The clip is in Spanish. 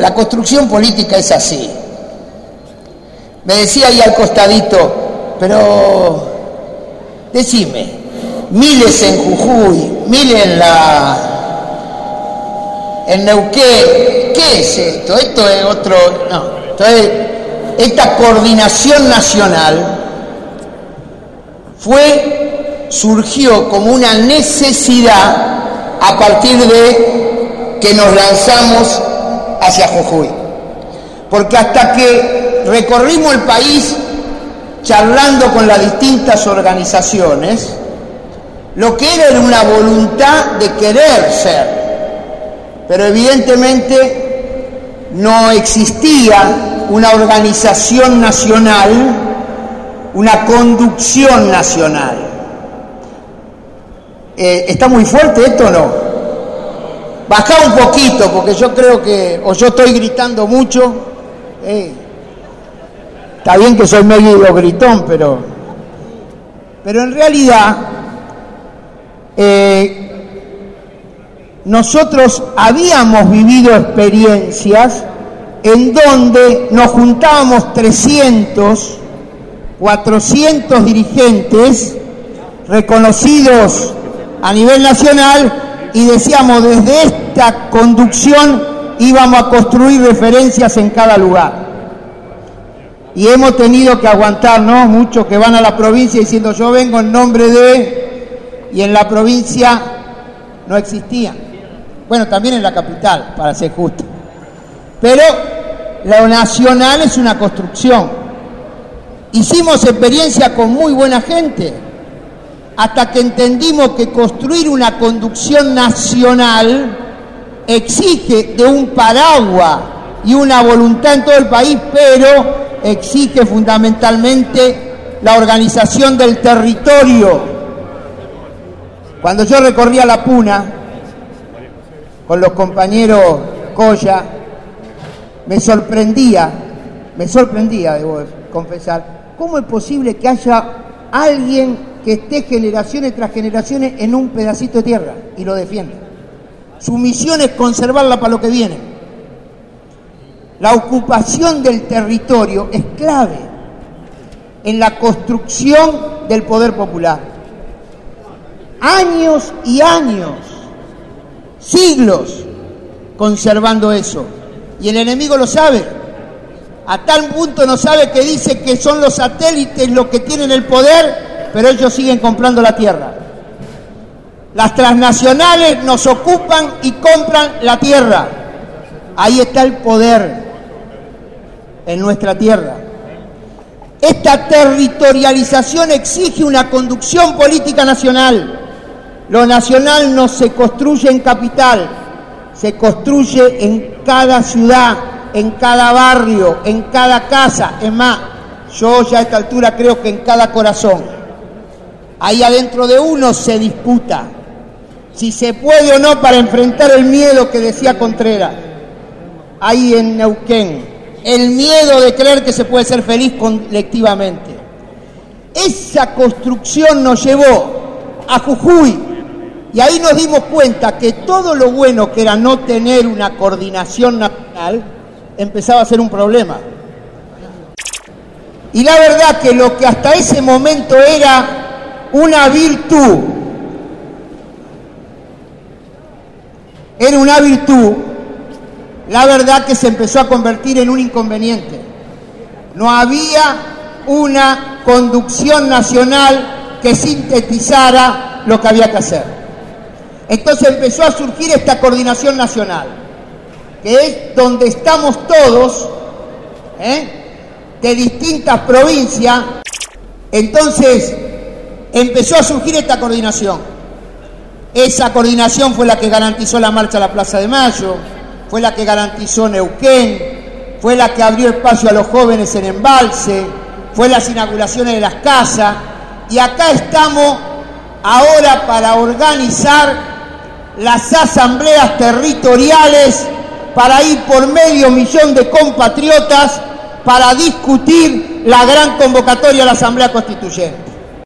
la construcción política es así. Me decía ahí al costadito, pero decime, miles en Jujuy, miles en la en Neuquén, ¿qué es esto? Esto es otro, no, entonces esta coordinación nacional fue surgió como una necesidad a partir de que nos lanzamos hacia Jujuy. Porque hasta que recorrimos el país charlando con las distintas organizaciones, lo que era era una voluntad de querer ser, pero evidentemente no existía una organización nacional, una conducción nacional. Eh, ¿Está muy fuerte esto o no? Baja un poquito, porque yo creo que, o yo estoy gritando mucho. Eh, está bien que soy medio gritón, pero, pero en realidad eh, nosotros habíamos vivido experiencias en donde nos juntábamos 300, 400 dirigentes reconocidos a nivel nacional y decíamos desde esta conducción íbamos a construir referencias en cada lugar. Y hemos tenido que aguantarnos, muchos que van a la provincia diciendo yo vengo en nombre de, y en la provincia no existían. Bueno, también en la capital, para ser justo. Pero lo nacional es una construcción. Hicimos experiencia con muy buena gente, hasta que entendimos que construir una conducción nacional exige de un paraguas y una voluntad en todo el país, pero exige fundamentalmente la organización del territorio. Cuando yo recorría la Puna con los compañeros Coya, me sorprendía, me sorprendía, debo confesar, cómo es posible que haya alguien que esté generaciones tras generaciones en un pedacito de tierra y lo defienda. Su misión es conservarla para lo que viene. La ocupación del territorio es clave en la construcción del poder popular. Años y años, siglos conservando eso. Y el enemigo lo sabe. A tal punto no sabe que dice que son los satélites los que tienen el poder pero ellos siguen comprando la tierra. Las transnacionales nos ocupan y compran la tierra. Ahí está el poder en nuestra tierra. Esta territorialización exige una conducción política nacional. Lo nacional no se construye en capital, se construye en cada ciudad, en cada barrio, en cada casa. Es más, yo ya a esta altura creo que en cada corazón. Ahí adentro de uno se disputa si se puede o no para enfrentar el miedo que decía Contreras, ahí en Neuquén, el miedo de creer que se puede ser feliz colectivamente. Esa construcción nos llevó a Jujuy y ahí nos dimos cuenta que todo lo bueno que era no tener una coordinación nacional empezaba a ser un problema. Y la verdad que lo que hasta ese momento era una virtud. Era una virtud, la verdad que se empezó a convertir en un inconveniente. No había una conducción nacional que sintetizara lo que había que hacer. Entonces empezó a surgir esta coordinación nacional, que es donde estamos todos, ¿eh? de distintas provincias. Entonces, empezó a surgir esta coordinación. Esa coordinación fue la que garantizó la marcha a la Plaza de Mayo, fue la que garantizó Neuquén, fue la que abrió espacio a los jóvenes en embalse, fue las inauguraciones de las casas y acá estamos ahora para organizar las asambleas territoriales para ir por medio millón de compatriotas para discutir la gran convocatoria a la Asamblea Constituyente.